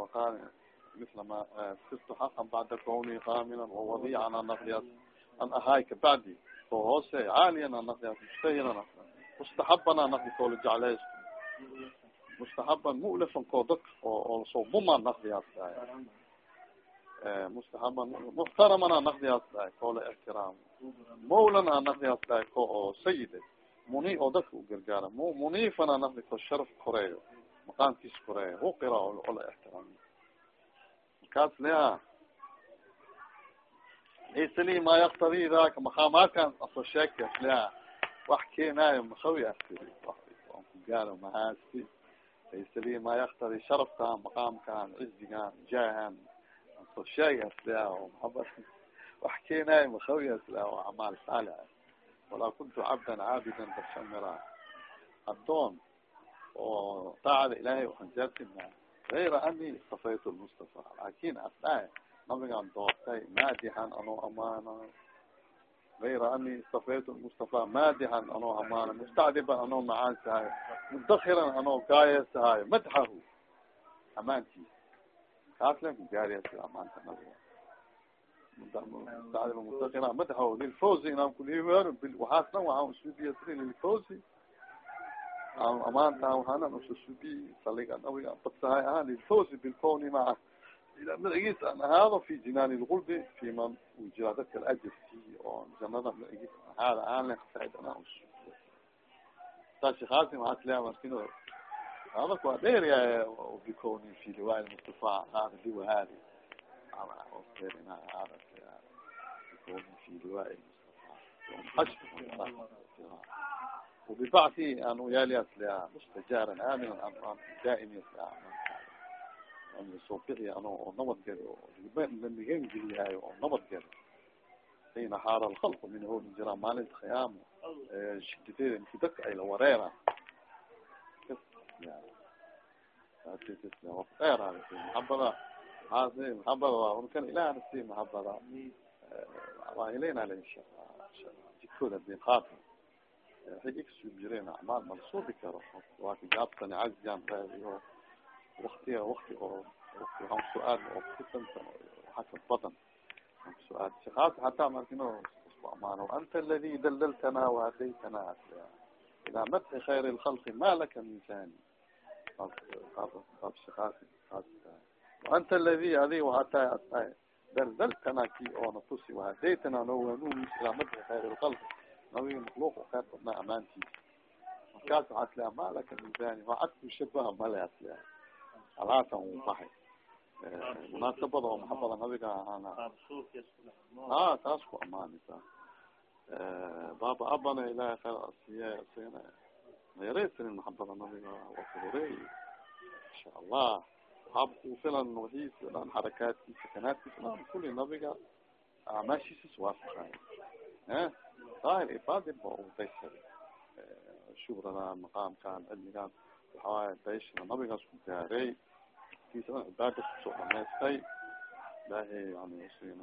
waqaal misla ma sirtu xaqan bacda kawni kamilan wawadiican anafdias an ahaay kabacdi oo hoose caaliyan anafdias mushtahiran mustaxabana nafdi koola jecleys mustaxaban mulafan koo dadka oo oo soo muma nakdiyaas dahay mustaxaban muxtaramana nakdiyaas dahay koo la ixtiraamo mawlan a nakdiyaas dahay ko oo sayida muni oo dadka u gargaara m muniifana nakdi ko sharaf koreeyo maqaamkiis koreeyo uqira oo la ixtiraamo markaas lea laysali ma yaktadi daka maqaamaadkan aso sheegkas lea wax keenaayo makawi astiri an ku gaaro mahaasti laysa li ma yaktadi sharafkan maqaamkan cizigan jahan o maaba wax keenaayo makawi asla o acmaal saalixa walaa kuntu cabdan caabidan bashamira adoon oo daacada ilahay uhanjaartima gayra ani istafaytu lmustafa laakin asdhae nabigan doortay maadixan anoo amaana gayra ani istafaytu lmustafa maadixan anoo amaana mustacdiban anoo macaansahayo mudakiran anoo gaayesahayo madxahu amaantiisa gaariyasa amaanta nabiga mustacdiba mudakira madxahu lilfawzi inaan kuliiweero waxaas dhan waxaan usuubiyasri lilfawzi amaanta waxaanan ususuubi saliga nabiga badsahay ahaan lilfawzi bilkowni maca magaciis an ahaado fi jinaan lgulbi fi man jira dadka laajir siiy oo janada magaciis ahaada aan len kasaid anaa usuubiya saa shekaasim waxaa isleeya markin adak waa dheerya bikowni fi liwaa mustafa hada liwa hadi bikowni fi liwaa mustafa وببعثي an uyaali asleya mustajaaran aaminan an daaimi soo bixi ano oo nabad gelo lamigan geliyahayo oo nabad gelo xiina xaara alkhalqu min holi jira maalinta khiyaamo shiditeeda inki dadka ay la wareeraan dheer maxabada maaa maxabada waa unkan ilahna si maxabada waa ilayna insha jidkooda biqaad waxay ikasuu jireen acmaal malsuubi karo waa kijaabtani cazigan iyo waktiga wakti oo wati waxaan kuso-aad oo kusanta waxaa ka badan aan kuso-aad shekaas hataa markino isku amaano anta aladi daldaltana wahadaytana ilaa madxi khayr lkhalqi ma laka miisani shekaas anta aladi adi astahay daldaltana ki oona tusi wahadaytana no wanumis ilaa madxi khayr lkhalqi nabiga makluuq khayr badnaa amaantiisa markaas waxaa isleha ma laka miisani waa cadku shabaha male asleha alaasan u bahay munaasabada oo maxabada nabiga ahana a taas ku amaanaysa baba abana ilahay khayr asiye sina mayaraysanin maxabada nabiga wakuhorey insha allah waxaaba ku filan waxiisa dhan xarakaadkiisa sakanaadkiisa dhan kuli nabiga amaashiisas waafaqay daahir ibadin ba udaysari shuhrada maqaamkan cilmigan waxawaaya dayshada nabigaas ku gaaray kiisa dhan cibaada ku soo dhamaystay ilahay yani usin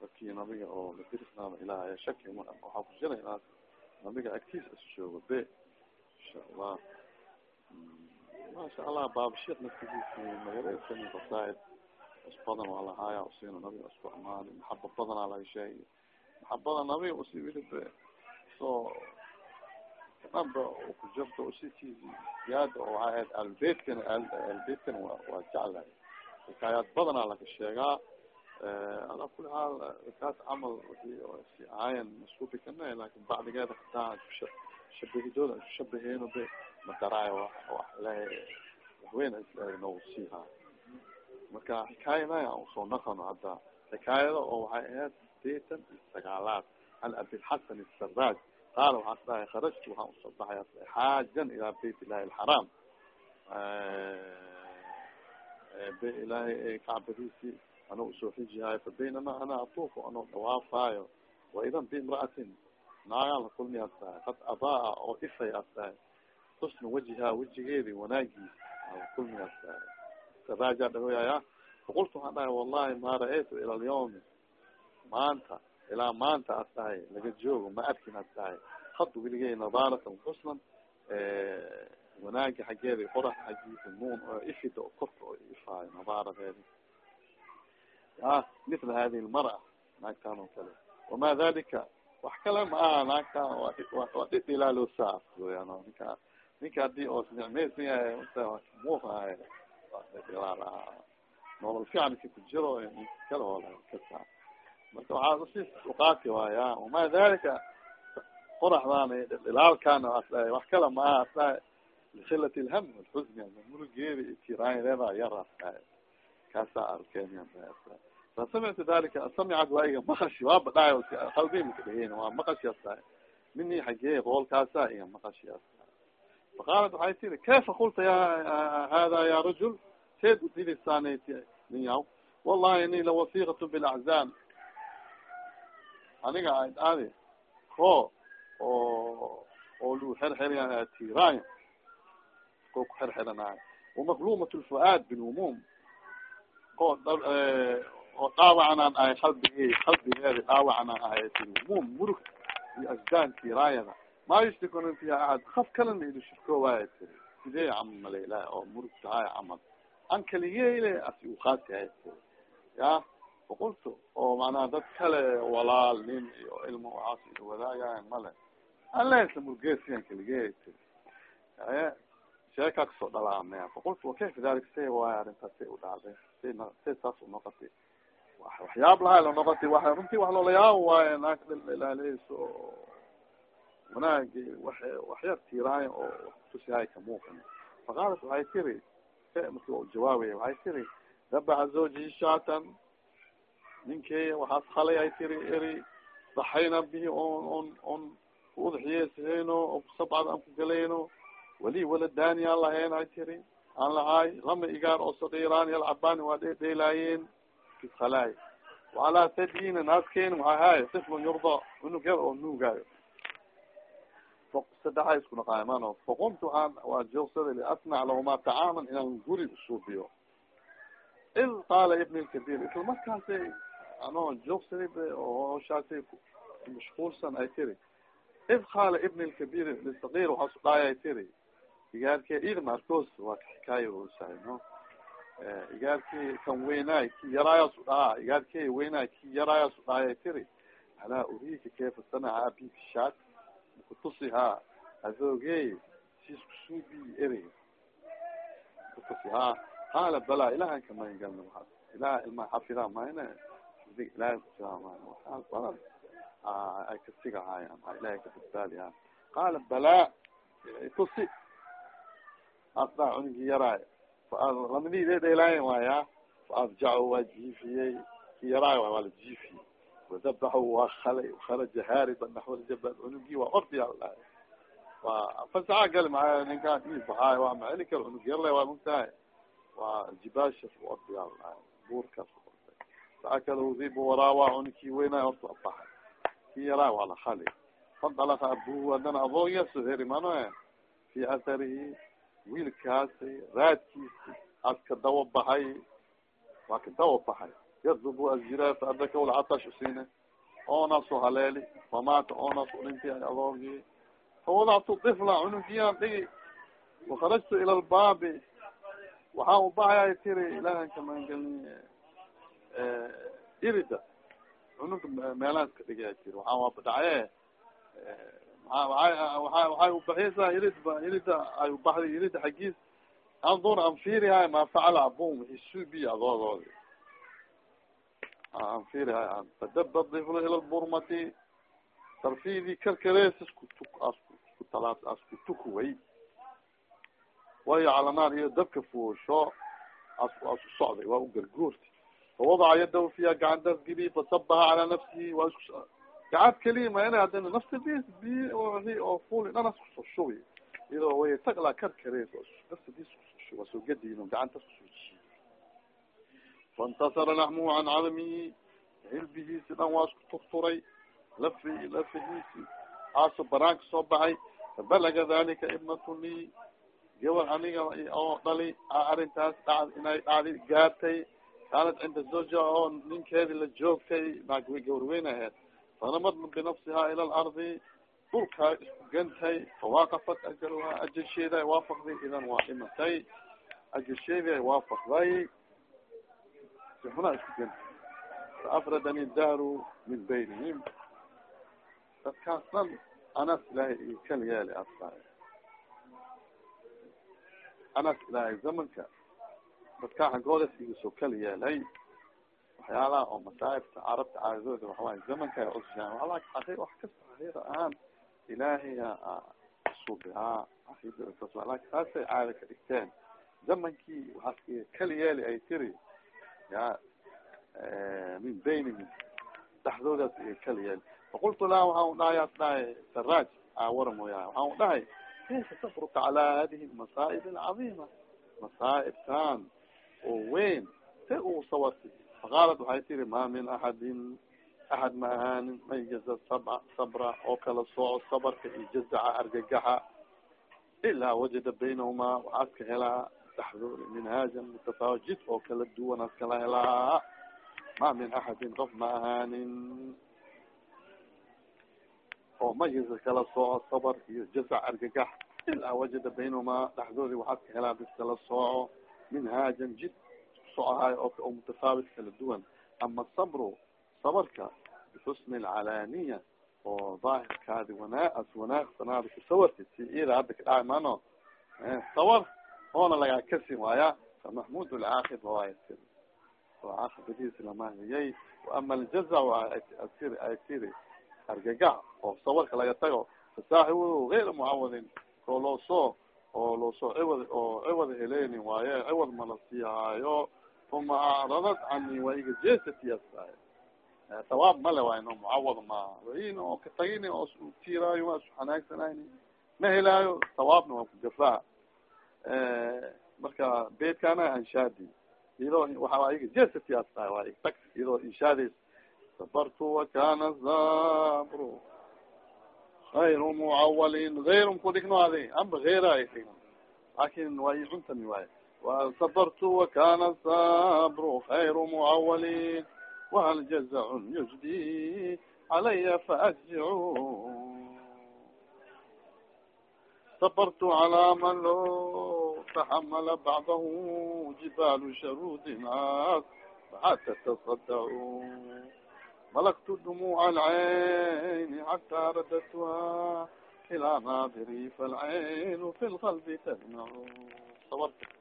dadkii nabiga oo ladirisnaaba ilahay shaki waxaa ku jira inaas nabiga agtiisa is joogo be insha allah masha allah baabashik naftigiisi magareysani fasaaid is badan waa lahaaya usina nabiga isku amaani maxaba badanaa laga sheegi maxabada nabiga usi wili be so kanaba ku jirto usikiisi ziyaada oo waxaa ahayd albeytkana albeytkana wa waa jeclahay xikaayaad badanaa laga sheegaa ala kuli xaal kaas camal si aayan maskubi kana laakiin bacdigeeda hataa shabahidooda iskushabaheen be madaraayo wax ilahay waxweyn noo siihaa marka xikaayadaya u soo naqano hadda xikaayada oo waxay ahayd sideetan iyo sagaalaad an abilxasan isaraaj qaala waxaas dhahay kharajtu waxaan u soo baxay xaajan ilaa bayt illahi alxaraam be ilaahay kacbadiisi ano u soo xijihaayo fa baynama ana atuufu anoo dhawaafaayo waidan biimra'atin naagaan la kulmi as tahay kad adaa oo ifay as tahay xusna wajihaa wejigeedi wanaagiis ala kulmi as tahay saraaja dhahoyaya faqultu waxaan dhahay wallahi ma ra'aytu ila alyawmi. Maanta ilaa maanta as tahay laga joogo ma arkin as tahay. Had weligey nadaaratan xusnan wanaagi xaggeeda qorax xaggiisa nuun oo ifida korka oo ifaayo nadaaradeedi a mila hadihi lmara naagtaan oo kale. Wama dalika wax kale ma aha naagtaan waa dhid ilaaloosaa weyaan ninka ninka haddii oo nicmaysan yahay muuqahay ilaal ahaa nolol ficanka ku jiro kale oo kasa marka waxaa usi uqaati waaya wama dalika qoraxdaan ilaalkaan asdhahay wax kale ma aha asdhahay likilat lham alxusni murugeeda tiraanyadeeda yar asdhahay kaasaa arkeen fasamictu dalika samicad waa iga maqashi waaba dhaay qalbi makadhegeen waa maqashi asdhahay mini xagee qoolkaasa iga maqashi asdhahay faqaalat waxay tiri kayfa kulta ya hada ya rajul seed udilisaanat nin yaw wallahi ini lawasiqat bilaczaam aniga adi ko oo oo lu xerxer tiraayo ko ku xerxeranaay wamaqlumat lfuaad bilhumum ko oo dhaawacanaan ahay qalbige qalbigeeda dhaawacanaan ahay humum murug iyo asdaan tiraayada. Ma yustikun fiha ahad. Kaf kalena ilu shirko waaya tiri sidee camal malaylaha oo murug tahay camal. An kaligele asi ukaasihay tiri ya faqultu oo macnaha dad kale walaal nin iyo ilmo waxaas iyo wadaagayan male anlesa murgeesiyan kaligey tiri sheekaa ka soo dhalaamaya. Faqultu wakayfa dalika se waay arrintaas say u dhacday say say saas unoqotay waxyaab lahay la noqotay wa runtii wax loolayaabo waaye naag ilaaleyso oo wanaagi wa waxyar tiiraayo oo tusihay kamuuqan faqaalat waxay tiri marki jawaabaya waxay tiri dabaxa zawjihi shaatan ninkey waxaas halay ay tiri eri daxayna bihi on on on kuudxiyeyshayno oo kusabcad aan ku galayno wali waladani aan lahayn ay tiri. Aan lahaay lama igaar oo sagiiraan yalcabaani waa dheedheelaayeen kishalay waalaa tadina naaskeeni maxay haay tiflun yurda unug yar oo nuugaayo sadexay isku naqaymano faqumtu waxaan waa joogsaday liasnac lahuma tacaaman inaan guri usuubiyo id qaala ibn lkabir isla markaasay ano joogsaday oo hooshaasay mashquulsan ay tiri. Id qaala ibn lkabir lisaqir waxaa su dhaay ay tiri igaarke id marcos waa kaxikaayo osahay no igaarki kan weynaay ki yaraayasu dhahaa igaarke weynaay ki yaraayasu dhahay tiri alaa uriika kayfa sanaca abiki shaat kutusi ha adoogey siisku suubi kutusi ha. Qaala bala ilahan kamayn galna maa ilaha ilma xafida mayne ilahay kusidaa may waxaa badan ay kasigahayan ilahay ka badbaadiha qaala bala tusi. Asdaa cunigi yaraay lamadiidedelaay waaya faafjacu waa jiifiyey ki yaraay waay waa la jiifiyey wadabaxu waa halay kharaja haariba naxwa ljabal cunugii waa ordiya dhahay waa fasaxa gali maay ninkaan ii baxaay waa maceli kale cunug yarle waa mogtahay waa jibaashas ordiya dhahay buurkaas saa kale udibu waraawa cunugkii weynaay orta baxay ki yaraay waa la hali fandalaka abuhu hadana adooya so heri mano atharihi wiilkaasi raadkiisi as ka dawa baxay waa ka dawa baxay. Yadubu aziraaf adakawl catash usine oonasu haleeli famaata oonas udhinti adoogi fawadactu ifla cunugiyan dhigi. Wakarajtu ila lbaabi waxaan ubaxaya tiri ilahan kamangeli irida. Cunug meelahaas ka dhigaya tiri. Waxaan waabadhace waxay ubaxiyeysaa iridba irida ay ubaxday irida xaggiis andur an fiirihay ma facala abum isubi adoogoodi an fiirihay an fadaba diflu ila lburmati tarfidi karkarees isku tuk asku isku talaas asku tukuway wayo iyo dabka fuusho asku asku socday waa u gargoorti fawadaca yadahu fiya gacantaas geli fasabaha calaa nafsihi waa isku gacad keliya ma ina hadana nafsadis bi oo fuli dhanas ku soo shubi iyadoo way taglaa karkarees nafsadis ku soo shubi waa soo gadino gacantaas ku soo jiiy faintasara laxmuhu can cadamihi hilbihiisi dhan waa isku turturay lafi lafihiisi aaso banaanka soo baxay fabalaga dalika ibnatu lii gabal aniga oo dhali arrintaas dhacd inay dhacdi gaartay kaanat cinda zawja oo ninkeedi la joogtay maa gawarweyn aheed fanamad binafsiha ila lardi dhulkaa isku gantay fawaaqafat ajalha ajasheeda ay waafaqday idan waa dhimatay ajasheedi ay waafaqday sixunaa isku gantay faafradani daaru min baynihim dadkaas dhan anas ilaahay i kal yeelay asay anas ilaahay zamanka dadkaa xaggoodas igasoo kal yeelay waxyaalaha oo masaa'ibta carabta caadadooda waxawaay zamanka cushaan waala wax kasta akhira ahaan ilaahiya subihaa laakiin taasay caada ka dhigteen. Zamankii waxaas kal yeeli ay tiri ya min baynihim dhaxdoodaas iyo kala yeeli. Faqultu lah waxaan dhahay as dhahay saraaj awara mooyaha waxaan dhahay kayfa tafruka cala hadihi masaa'ib alcadiima masaa'ibtan oo weyn se uu sawartay faqaalat waxay tiri ma min axadin axad ma ahaanin mayaza sabca sabra oo kala sooco sabarka iyo jazaca argagaxa ilaa wajada baynahumaa waxaas ka helaa dhaxdooda minhaajan mutafaawajid oo kala duwan kala helaa ma min axadin qof ma ahaanin oo mayiza kala sooco sabar iyo jazac argagax ilaa wajada baynahumaa dhaxdoodi waxaad ka helaa bis kala sooco minhaajan jid socohaay oo mutafaawit kala duwan. Ama sabru sabarka bixusni alcalaaniya oo daahirkaadi wanaa as wanaagsanaada kusawarti si ida hadda kadhaca mano sawar oona lagaa kasin waaya famahmud lcaaqib waay oo caaqibadiisi lamahiyay ama aljazac asiri ay tiri argagax oo sawarka laga tago. Fasaaxibu gayra mucawadin oo loo soo oo loo soo ciwad oo ciwad heleynin waaye ciwad mala siihaayo uma acradad cani waa iga jeesatiyasaay sawaab male waay no mucawad ma wain oo ka tagini oo tiiraayo waa isu xanaagsanayni ma helaayo sawaabna waa kugafaa marka beedkana anshaadi iyadoo waa iga jeesatiyasaay waa tag iyadoo inshaadays sabartu wakana sabru ayru mucawalin ayrum kudhignoadi amba eyra laakiin waa i cuntami waay sabartu wakana sabru ayru mucawalin whal jazacun yujdi calaya faasjicu sabartu cala man lo taxamala bacdahu jibaalu sharuudinaas xata taصadacu malaktu dumuuca alcayni xataa radadtuha ilaa naadiri falcaynu fi lqalbi tadmacu sabarta oo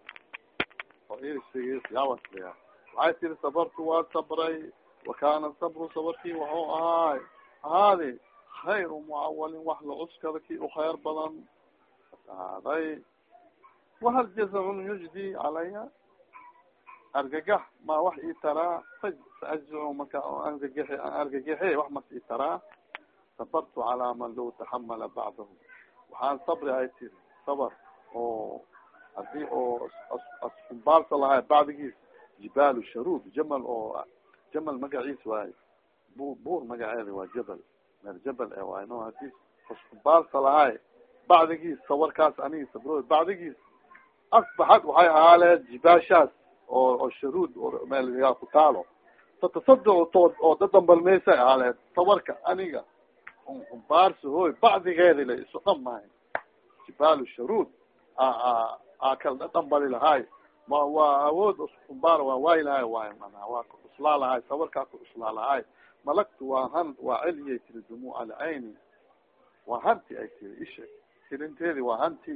irsyaawasliya waxay tiri sabartu waa sabray wakana sabru sabarkii waxuu ahaay ahaadi khayru mucawalin wax la cuskada kii u khayr badan ahaaday wahal jazcun yujdi calaya argagax ma wax ii taraa faajcu marka argagax argagaxe wax mas ii taraa sabartu calaa man law taxamala bacdahu waxaan sabri ay tiri sabar oo haddii oo askumbaarsa lahay bacdigiis jibaalu sharuud jamal oo jamal magaciis waayo bu buur magaceeda waa jabal meel jabal e waayo no haddii askumbaarsa lahay bacdigiis sawarkaas anigi sabro bacdigiis asbaxad waxay ahaaleed jibaashaas oo oo sharuud meel yaa ku taalo. Tatasaduc tood oo dadambalmeysa ahaaleed sawarka aniga baarsa hooy bacdigeedi la isu dhamahay jibaalu sharuud a kala dhambali lahaay ma waa awood uskumbaar waa waay lahay waay mana waa ku uslaa lahay sawarkaa ku uslaa lahay. Malagtu waa han waa celiyay tiri dumuuc alcayni waa hanti ay tiri isha ilinteedi waa hanti.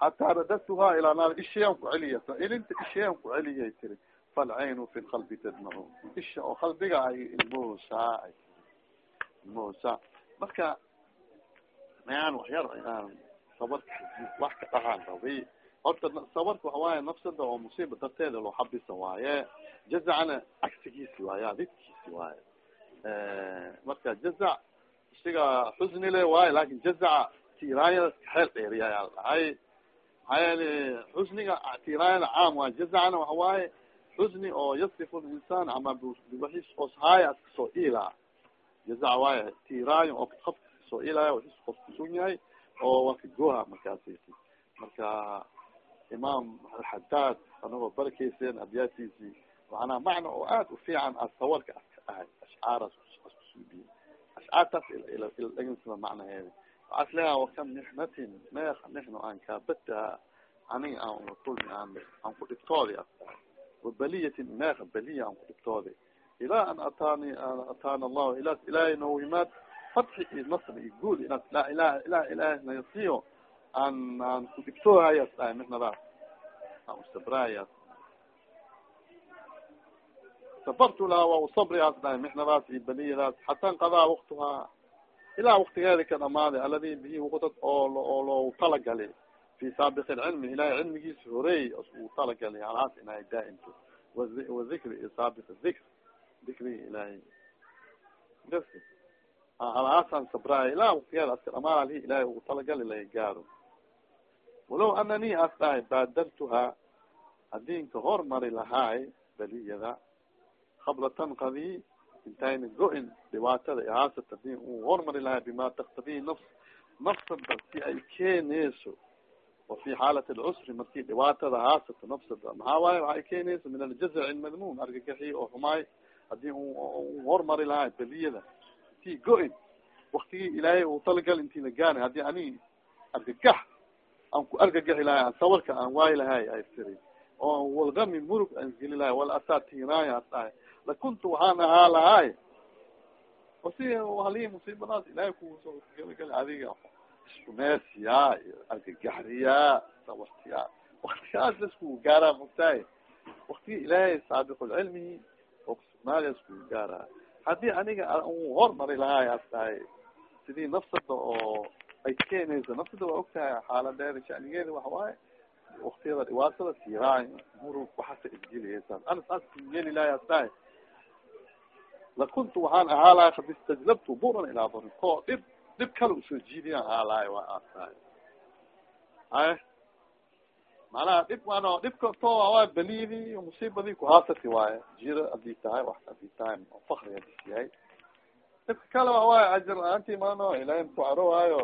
Xataa radadtuha ilaa naar ishayaan ku celiya ilinta ishayaan ku celiyay tiri. Falcaynu fi lqalbi tadmacu isha oo qalbiga ay ilmuhusaa ay ilmuhusaa marka mayaan waxyar sabarka wax ka dhahaan rabi horta sabarka waxa waaye nafsada oo musiiba darteeda loo xabisa waaye jazacna cagsigiisi waaya didkiisi waaye. Marka jazac isiga xusni le waaye laakiin jazaca tiraanyada xeel dheeriyayaa dhahay. Maxaa yeele xusniga tiraanyada caam waay jazacna waxa waaye xusni oo yasifu linsaan ama biwaxis oshaaya askasoo ilaa jazac waaye tiraayo oo kaf ka soo ilaya waxis qof kusun yahay oo waa kagoha markaas. Marka imaam alxadaad anagoo barkeyseen abyaatiisi macnaa macna oo aad ufiican a sawarka ahay ashcaara askusuudiye ashcaartaas ilagnsada macnaheedi waxaa is leeyaha wakam nixmatin meeka nixno aan kaabataha aniga aan kulmi aan aan ku dhibtoodi astahay wabaliyatin meeka baliya aan ku dhibtoodi ilaa an ataani ataana allahu ilaas ilaahay noowimaad fatxi iyo nasr iyo guul inaas la ilaha ilah ilaah nasiyo aan aan ku dhibtoohayas dhahay mixnadaas aan usabrayas sabartu laha waa usabriyaas dhahay mixnadaas iyo baliyadaas xata inqadaa waktuhaa ilaa waktigeeda ka dhamaaday aladi bihi waqdad oo oo loo talagali fi saabiq lcilmi ilahay cilmigiisa horeey uu talagali halaas inaay daaimto wadikri iyo saabiq dikr dikriga ilahay halaasaan sabraaya ilaa waktigeeda aska dhamaan alihi ilahay uu talagali laga gaaro walow anani as dhahay baadartuhaa hadinka hormari lahaay baliyada qabla tanqadi intayna go-in dhibaatada ihaasat haddii uu hormari lahay bima taktadii nafs nafsada si ay keeneyso wa fi xaalat alcusri marki dhibaatada haasato nafsada maxaa waaye? Waxa ay keeneyso min aljazac lmadmuum argagaxi oo xumaay haddii u hormari lahay baliyada inti go-in waktigii ilaahay uu talagal inti la gaana haddii ani argagax aan ku argagaxi lahay sawarka aan waayi lahay ay tiri oo walgami murug aan geli lahay wala asaa tiraaya as dhahay lakuntu waxaan ahaa lahay wasi halii musiibadaas ilahay ku soo galagali adiga. Iskumeesiya argagaxriya sawartiya waktigaas lasku gaaraa mogtahay waktiga ilaahay saabiqulcilmi oo kusugnaada isku gaaraa. Hadii aniga hormari lahay as dhahay sidii nafsada oo ay keenayso nafsada waa ogtahay xaaladeeda shanigeeda waxa waaye. Waktiyada dhibaatada tiraay murug waxaasa isgeliyeysa ana saas yeli lahay as dhahay lakuntu waxaan ahaa lahay kad istajlabtu buran ilaa burin ko dhib dhib kale u soo jiidiyaan ahaa lahay dhahay ay. Macnaha dhib ano dhibka to waa balidii musiibadii kuhaasati waaye. Jiro haddii tahay wax haddii tahay fakri hadis yahay dhibka kale wa waaye ajar la'aanti mano ilahay mku carowaayo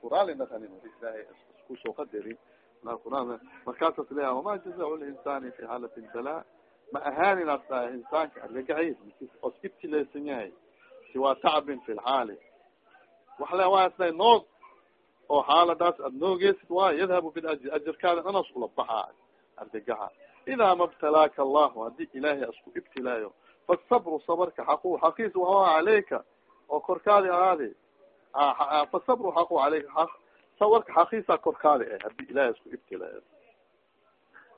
kurali naqanin ilahay iskusoo qadari quraan markaasas leeya wama jazacu linsani fi xaalati lbala ma ahaanin as dhahay insaanka argagaxis os ibtilaysan yahay siwaa tacbin fi lxaali wax le waa isdahay noog oo xaaladaas ad noogeysid waayo yadhabu biljr ajarkaada anas ula baxaa argagaxa idaa ma btalaaka allahu haddii ilaahay asku ibtilaayo fasabru sabarka xaqu xaqiis waha caleyka oo korkaadi ahaade fasabru xaqu aleyka sabarka xaqiisa korkaadi ah haddii ilahay asku ibtilaayo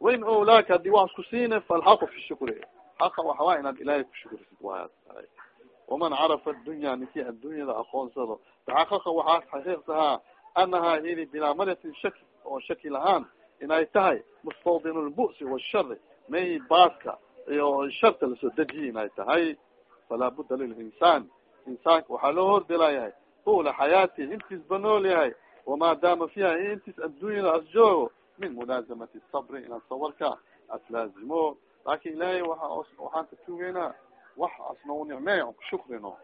wain owlaaka haddii wax isku siina falxaqu fi shukri xaqa waxawaa inaad ilaahay kushukrisid waaya waman carafa adunya ninkii addunyada aqoonsado taxaqaqa waxaa xaqiiqsahaa anahaa idi bilaa maratin shaki oo shaki lahaan inay tahay mustawdin lbu'si washari may baaska iyo sharta la soo dejiye inay tahay falaa budda lilinsaan insaanka waxaa loo hordelayahay tula xayaati intiis ba nool yahay. Wamaadaama fiiha intiis addunyada as joogo min mulaazamati sabri inaan sawarka as laazimo. Laakin ilaahay waa waxaan ka tugeynaa wax u nicmeey on kushukrino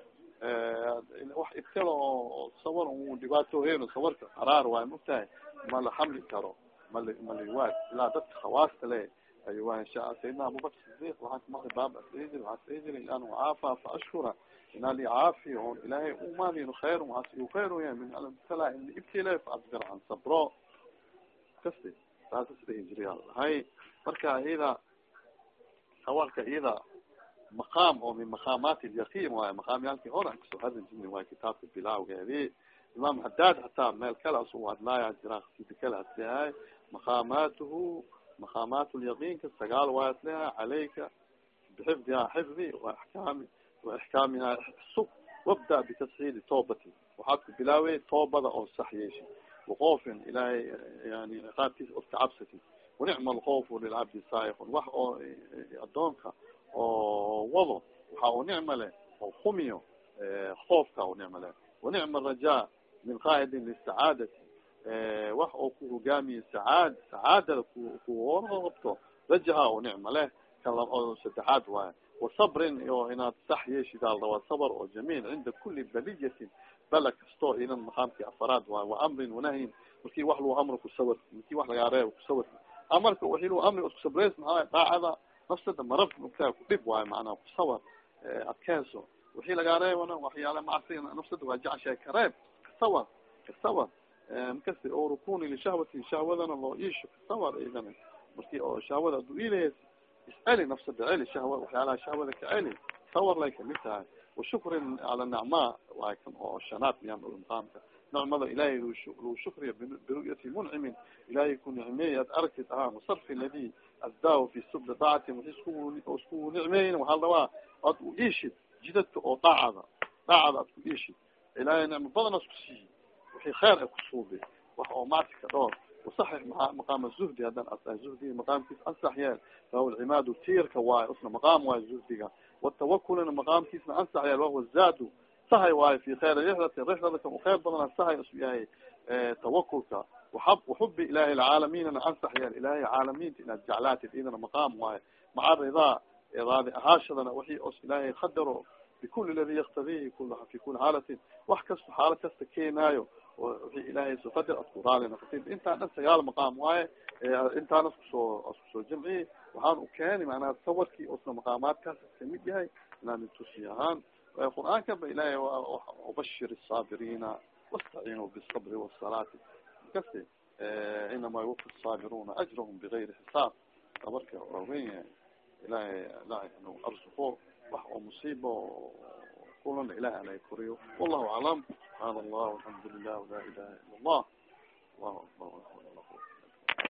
wax ibtila oo sawar u dhibaatoheyno sawarka qaraar waay mugtahay ma la xamli karo mali maliwaad ilaa dadka khawaasta le ay waa insha sayidna abubakr sidiq waxaan kamaqli baab asjiri waxaa sayjiri ilan caafa fa ashkura inaa li caafi on ilaahay umanin khayr waas u khayr yahay min alibtila in ibtila fa asbir an sabro kasti saasa sida hijriya hay marka iyada sawarka iyada maqaam oo min maqaamaat lyaqiin waayo maqaamyaalkii hore an ka soo hadli jirni waayo kitaabka bilawgeedi imaam hadaad hataa meel kale asu hadlaaya jira sidi kale haslehay maqaamaat lyaqiinka sagaal waay aslehay calayka bixifdiha xifdi waaxkaami waxkaamiha sug wabda bitasxiili toobati waxaad ku bilaawey toobada oo sax yeeshi waqoofin ilaahay yani qaabkiisa odka cabsati wanicma alkoofu lilcabdi saaiqun wax oo adoonka oo wado waxa u nicma leh oo humiyo koofka u nicma leh wanicma araja min qaa'idin lisacaadati wax oo ku hogaamiye sacaad sacaadada ku kuorabto rajaha u nicma leh kan oo saddexaad waayo wasabrin iyo inaad sax yeeshidaal rabaa sabr oo jamiil cinda kuli baliyatin. Bala kasto inan maqaamki afaraad waayo wa amrin wanahyin marki wax lagu amro kusawir marki wax lagaa reebo kusawir amarka wixii lagu amri kusabreys maxaa daacada nafsada marab ogtaa kudhib waayo macnaa kusawar adkeenso. Wixii lagaa reebana waxyaala macsi nafsada waa jeceshahay kareeb kasawar kasawar makasi o rukuni lishahwati shahwadana loo iisho kasawar idan marki oo shahwada adu iilahes isceli nafsada celi shahwa waxyaalaha shahwada ka celi. Sawar lay ka mid tahay. Washukrin cala nacmaa waay kan oo shanaad miyaan maqaamka nicmada ilahay lu shukriya biru'yati muncimin ilahay ku nicmeey ad arkid ahaa musarfi ladi asdaahu fi subla daacati isku nicmeeyin waxaa rabaa ad u iishid. Jidadka oo daacada daacada ad ku iishid. Ilahay nicmo badan asku siiyi wixii khayr a kusuubi wax oo macsi dhoor wasaxix maqaama zuhdi hadan asahay zuhdi maqaamkiis ansax yeel fahuwa lcimaadu tiirka waayo usna maqaam waayo zuhdiga watawakulina maqaamkiisna ansax yeel wahuwa zaadu sahay waayo fi khayr rixlati rixlada u khayr badana sahay isu yahay tawakulka waxab waxubi lcaalaminana ansax yeel ilahay caalamiinta inaad jeclaatid idana maqaam waayo maca ridaa raadi ahaashadana wixii os ilaahay khadaro bikuli ladi yaktadihi fi kuli xaalatin wax kasta xaalad kasta keenaayo wixii ilaahay soo qadar asku raali noqotid intaan dhan sagaal maqaam waaye intaan askusoo askusoo jamciye waxaan u keeni macnaha sawarkii osna maqaamaadkaas kamid yahay inaan tusi ahaan qur-aanka ba ilahay ubashir الصاabiriina واstaciinuu bالصbr والصalaati kasi inama yuwafي الصاabiruna ajrahum bغayri xisaab sabarka waawen yahay ilahay ilahay anu arsuko wax oo musiiba kulana ilahay anay koriyo wallahu aclam subxaan allah alxamdu lilah la ilaha ila allah allahu akbar